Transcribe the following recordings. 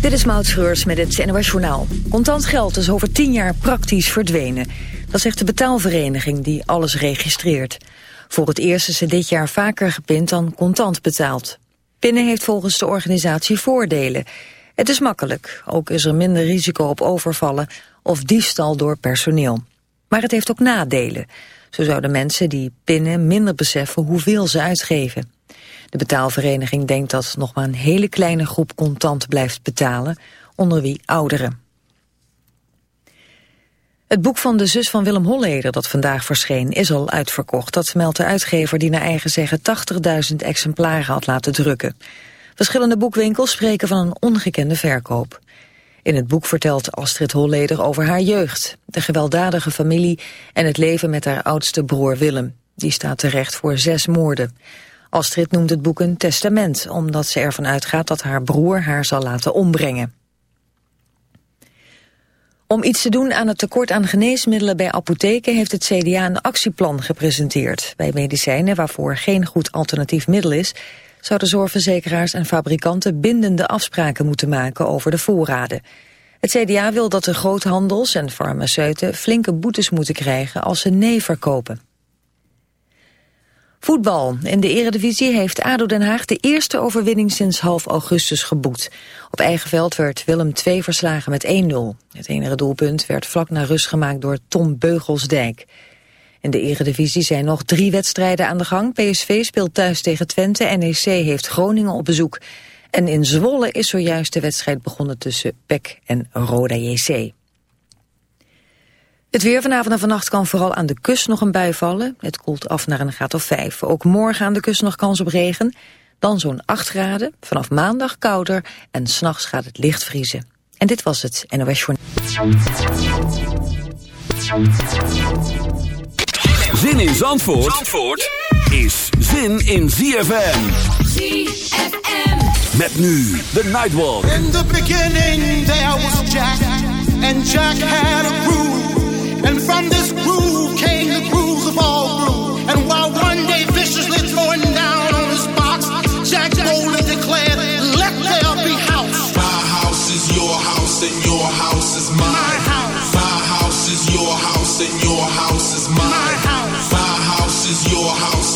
Dit is Maud Schreurs met het NOS Journaal. Contant geld is over tien jaar praktisch verdwenen. Dat zegt de betaalvereniging die alles registreert. Voor het eerst is ze dit jaar vaker gepind dan contant betaald. Pinnen heeft volgens de organisatie voordelen. Het is makkelijk, ook is er minder risico op overvallen of diefstal door personeel. Maar het heeft ook nadelen. Zo zouden mensen die pinnen minder beseffen hoeveel ze uitgeven. De betaalvereniging denkt dat nog maar een hele kleine groep contant blijft betalen, onder wie ouderen. Het boek van de zus van Willem Holleder dat vandaag verscheen is al uitverkocht. Dat meldt de uitgever die naar eigen zeggen 80.000 exemplaren had laten drukken. Verschillende boekwinkels spreken van een ongekende verkoop. In het boek vertelt Astrid Holleder over haar jeugd, de gewelddadige familie en het leven met haar oudste broer Willem. Die staat terecht voor zes moorden. Astrid noemt het boek een testament, omdat ze ervan uitgaat dat haar broer haar zal laten ombrengen. Om iets te doen aan het tekort aan geneesmiddelen bij apotheken heeft het CDA een actieplan gepresenteerd. Bij medicijnen waarvoor geen goed alternatief middel is, zouden zorgverzekeraars en fabrikanten bindende afspraken moeten maken over de voorraden. Het CDA wil dat de groothandels en farmaceuten flinke boetes moeten krijgen als ze nee verkopen. Voetbal. In de eredivisie heeft ADO Den Haag de eerste overwinning sinds half augustus geboekt. Op eigen veld werd Willem 2 verslagen met 1-0. Het enige doelpunt werd vlak na rust gemaakt door Tom Beugelsdijk. In de eredivisie zijn nog drie wedstrijden aan de gang. PSV speelt thuis tegen Twente, NEC heeft Groningen op bezoek. En in Zwolle is zojuist de wedstrijd begonnen tussen PEC en Roda JC. Het weer vanavond en vannacht kan vooral aan de kust nog een bui vallen. Het koelt af naar een graad of 5. Ook morgen aan de kust nog kans op regen. Dan zo'n 8 graden, vanaf maandag kouder en s'nachts gaat het licht vriezen. En dit was het NOS Journal. Zin in Zandvoort, Zandvoort is zin in ZFM. ZFM. Met nu de Nightwalk. In the beginning there was Jack. And Jack had a groove.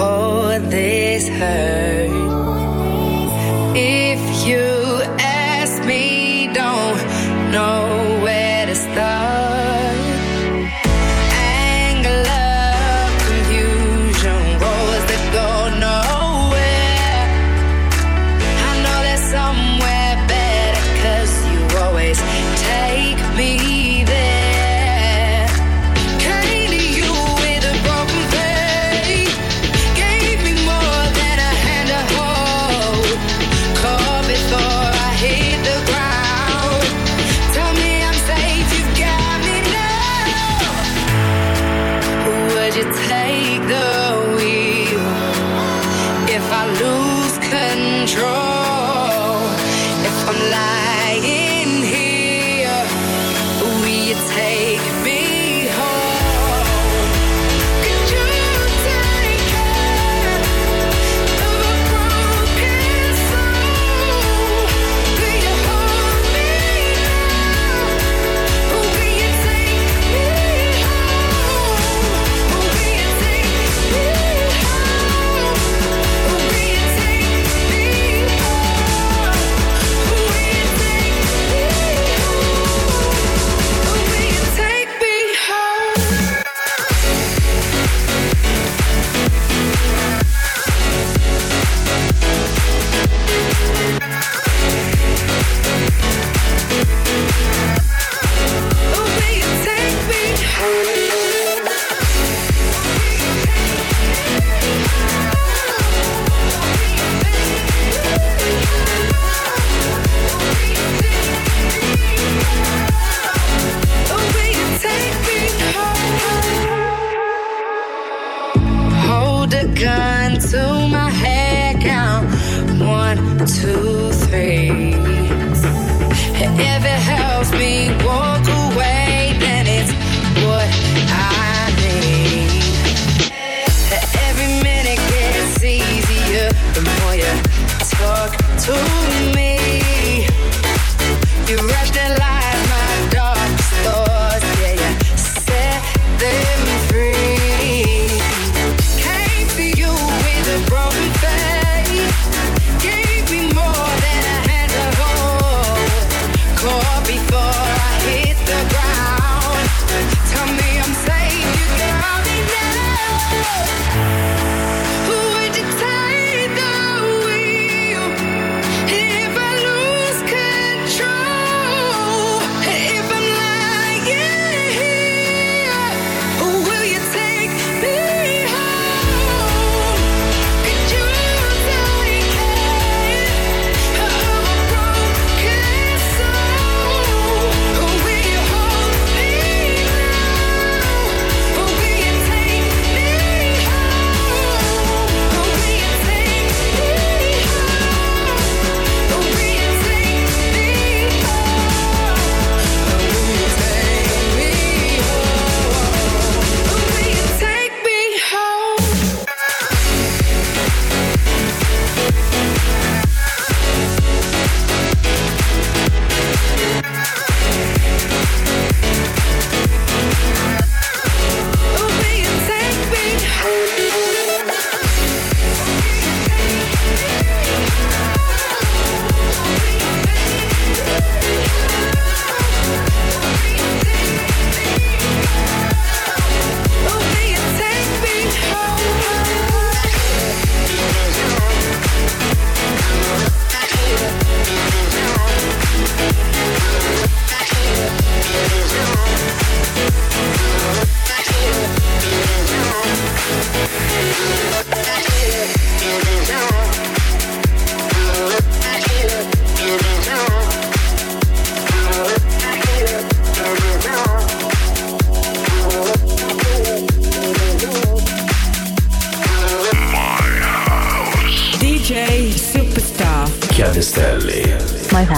all oh, this hurt. If you ask me, don't know.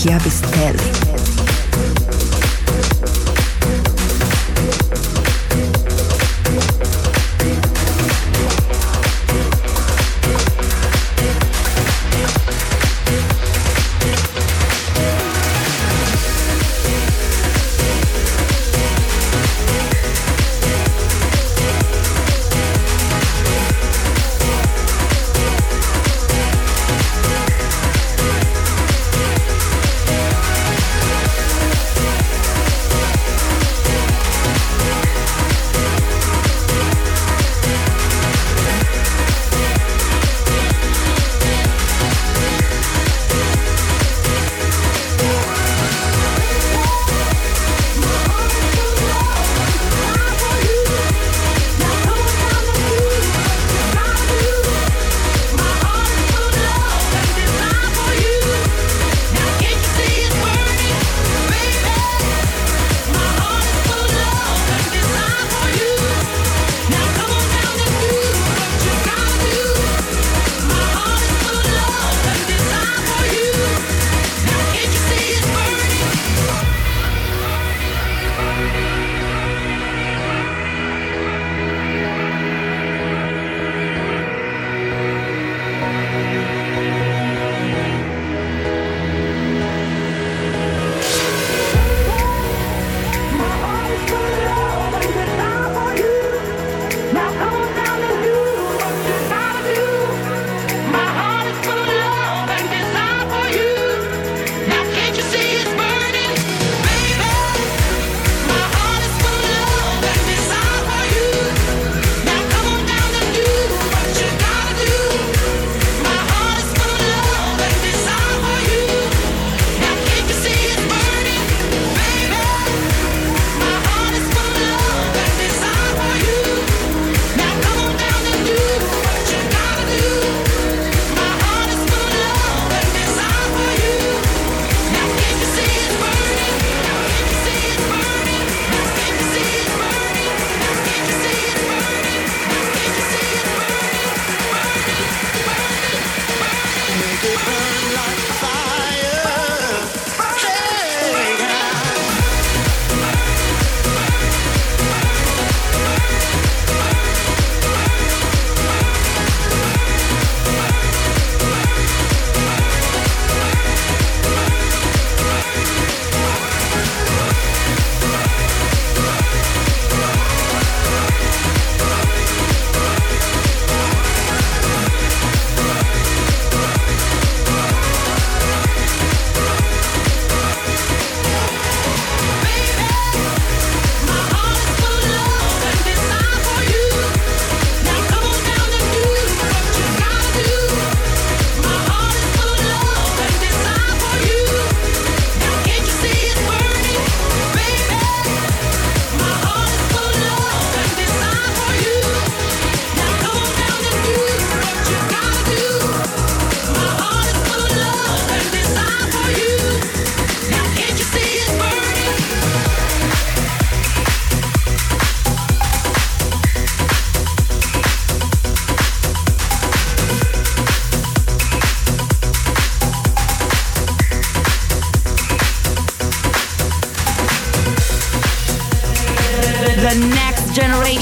Chiavistelli.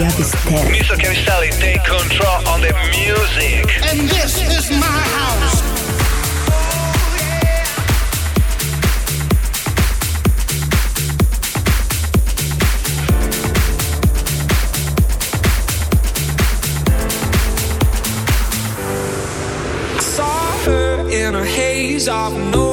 Chiavistelli. Mr. Chiavistelli, take control on the music. And this is my house. I saw her in a haze of no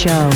Show.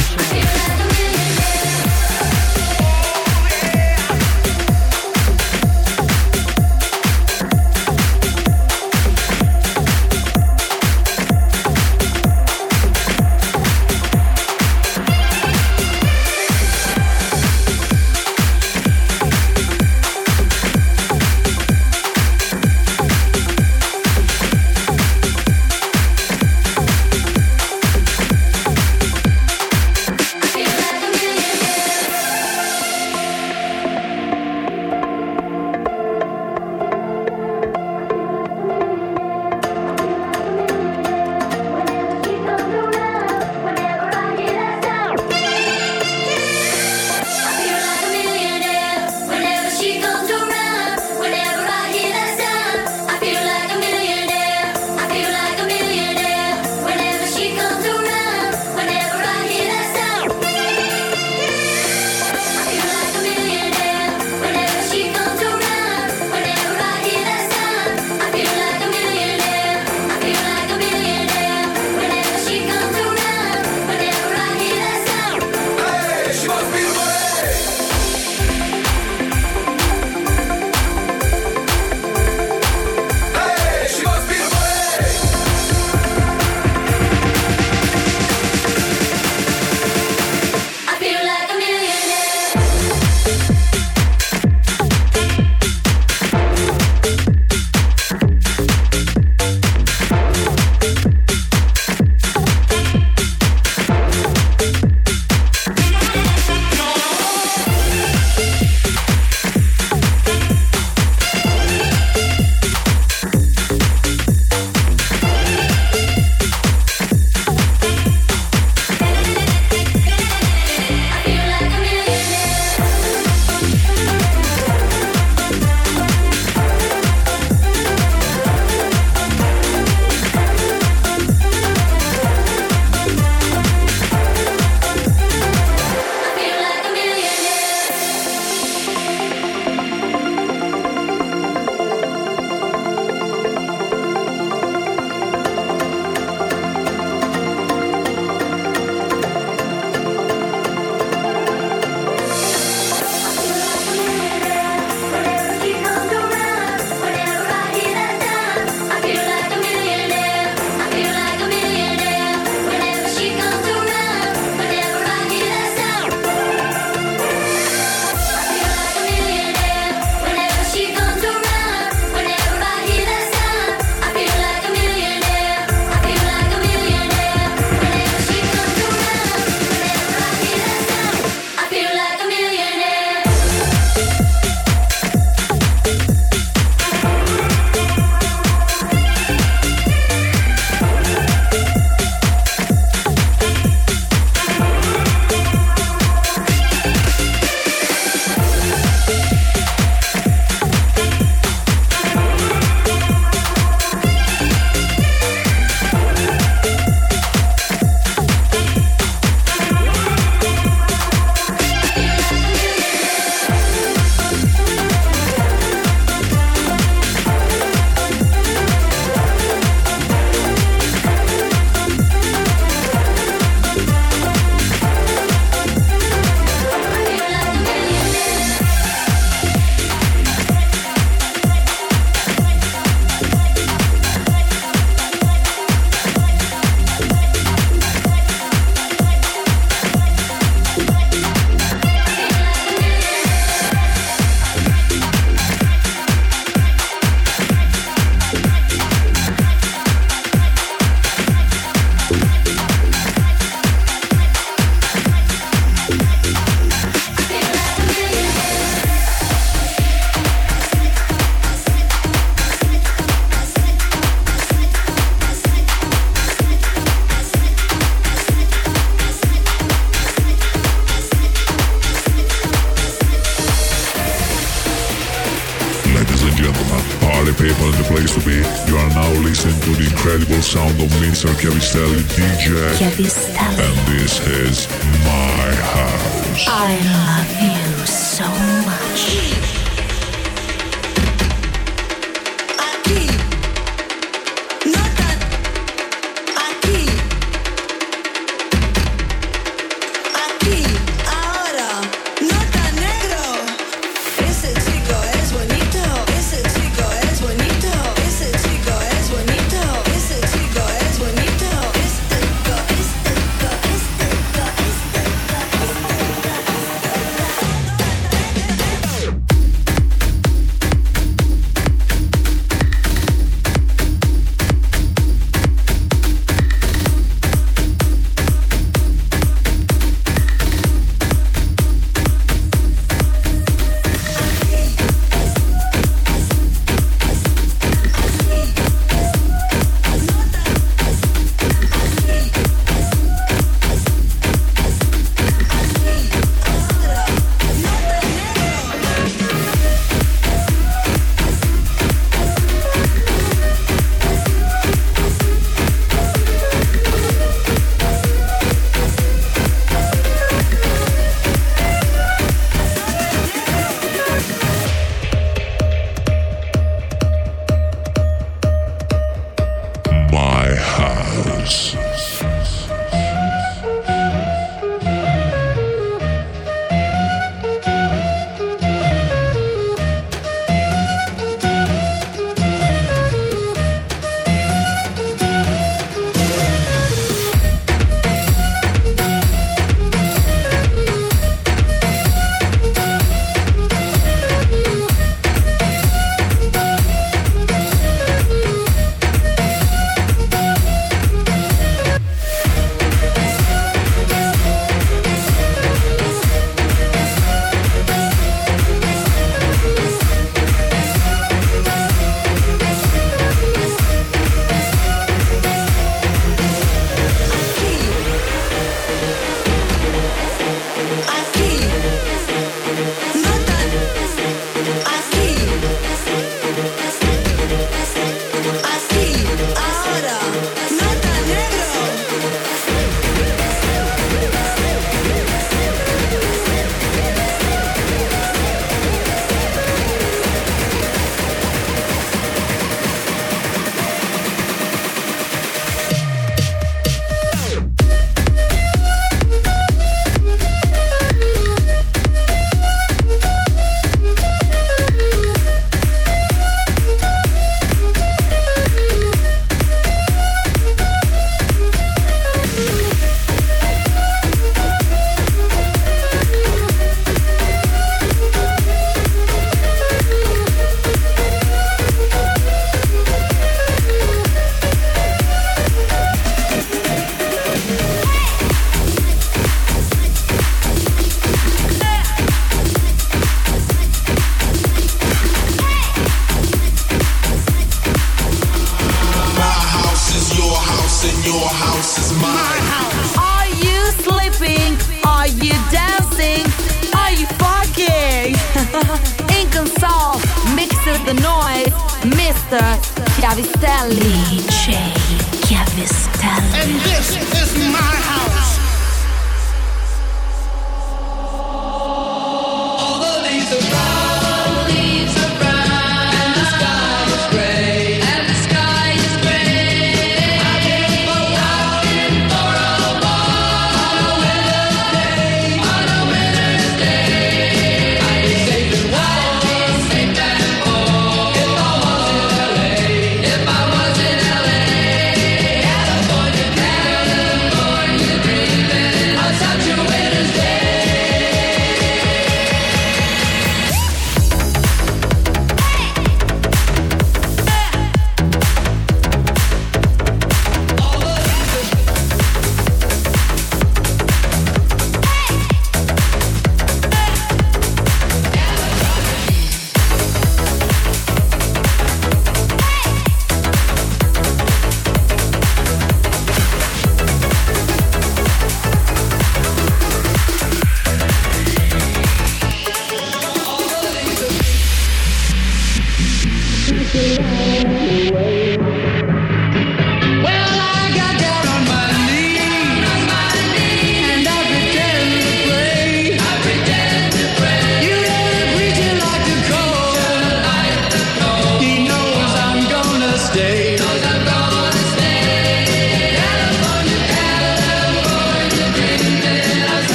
DJ. And this is my house. I love you so much.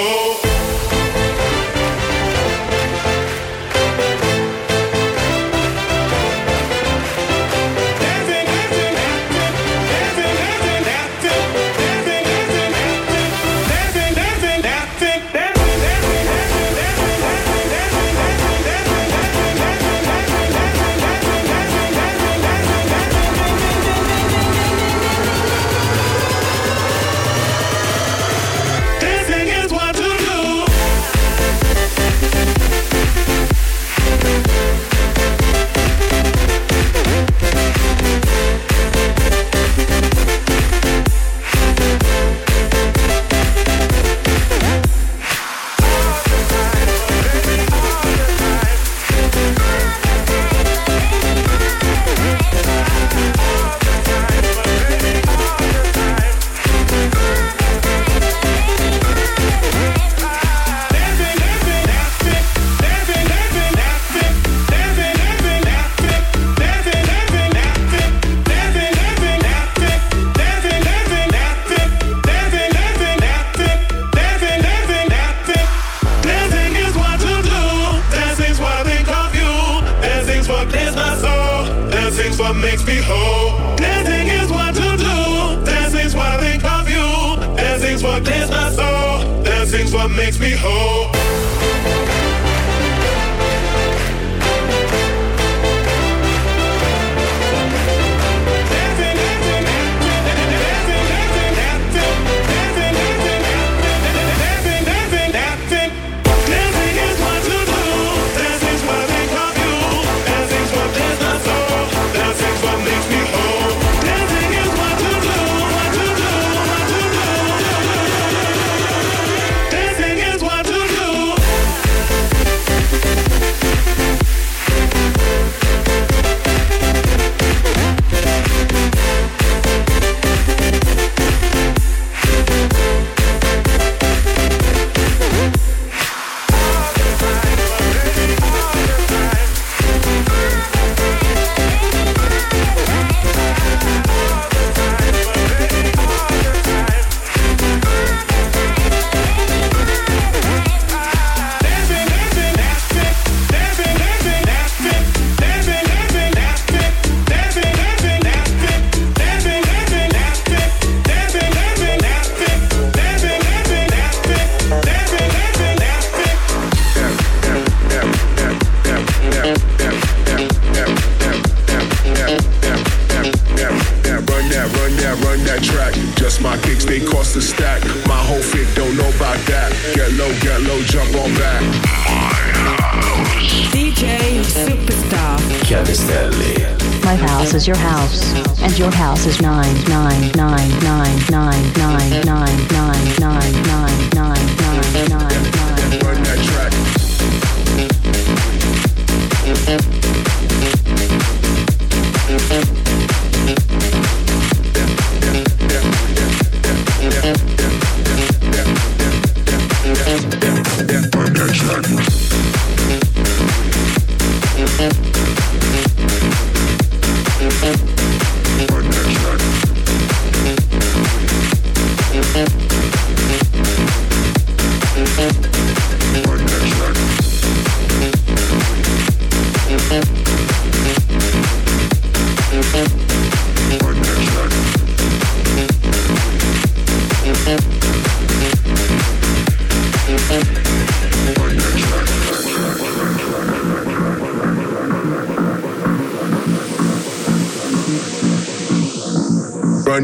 Oh.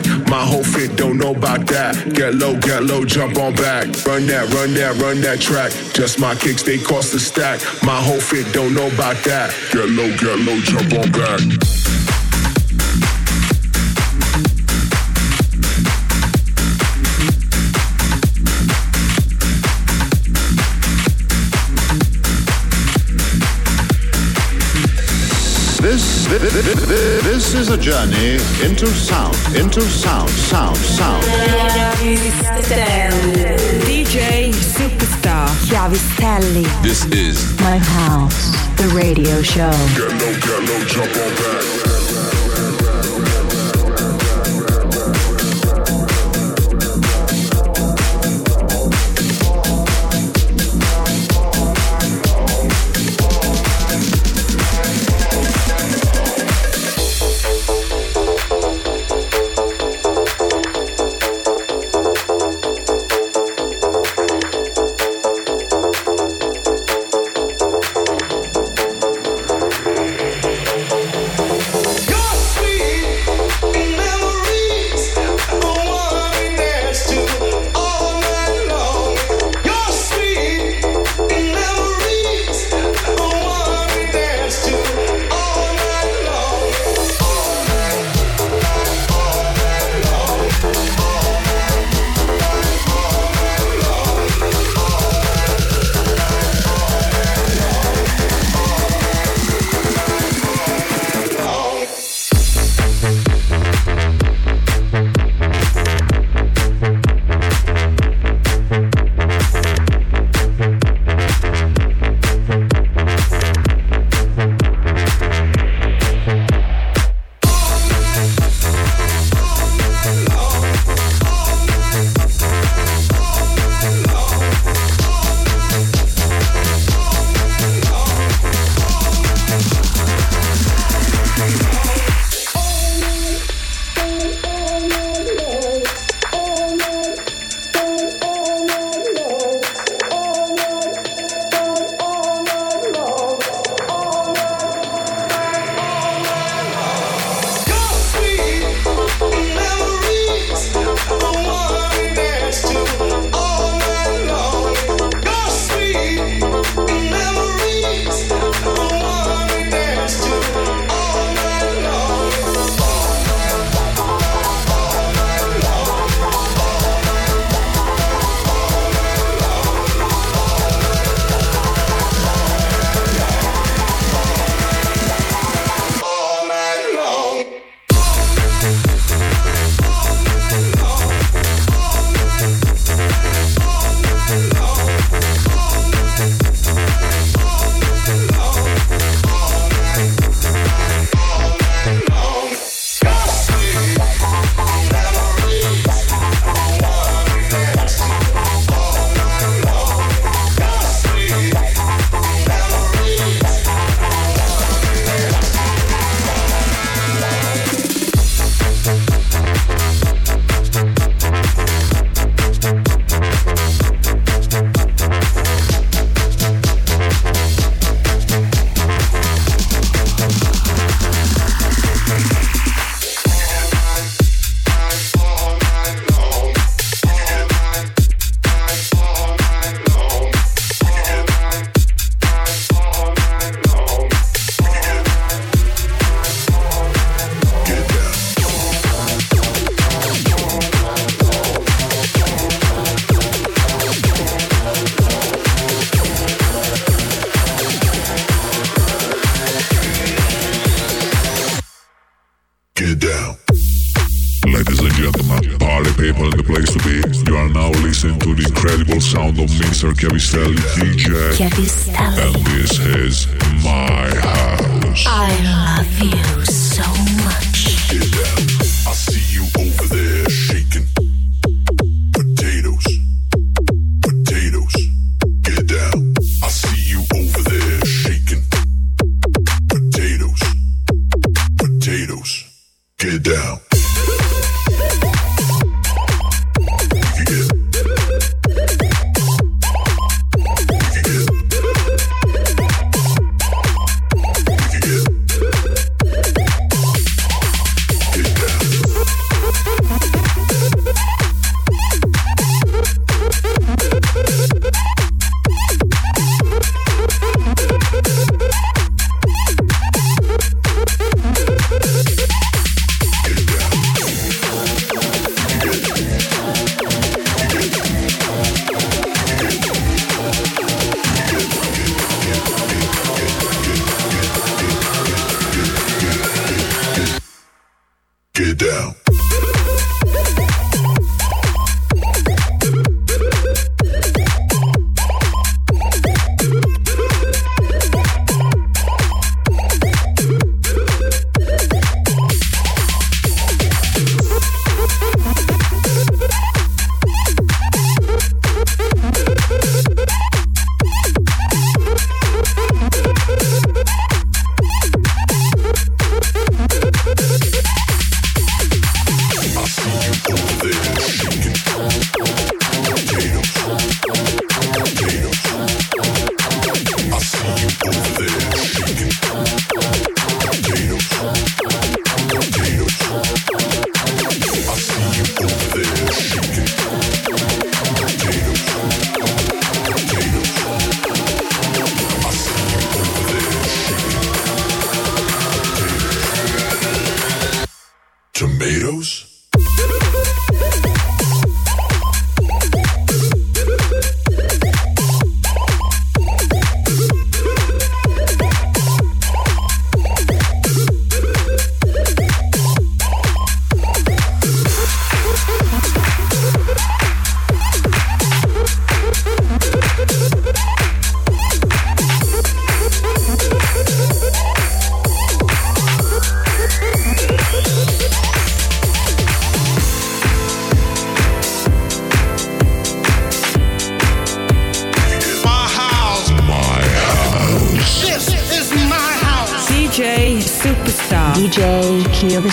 back. My whole fit don't know about that. Get low, get low, jump on back. Run that, run that, run that track. Just my kicks, they cost a stack. My whole fit don't know about that. Get low, get low, jump on back. is a journey into sound, into sound, sound, sound. DJ Superstar Chiavistelli. This is My House, the radio show. Get low, get low, jump on back.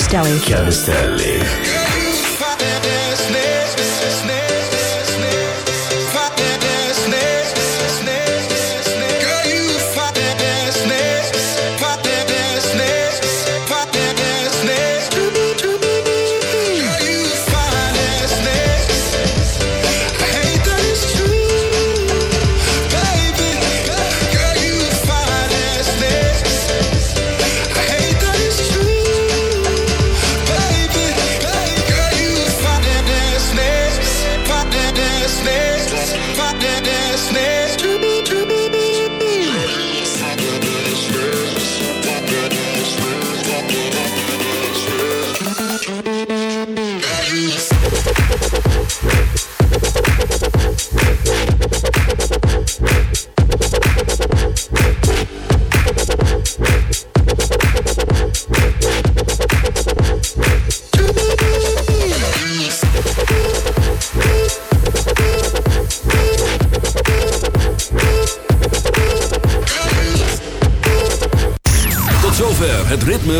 Carostelli. Carostelli.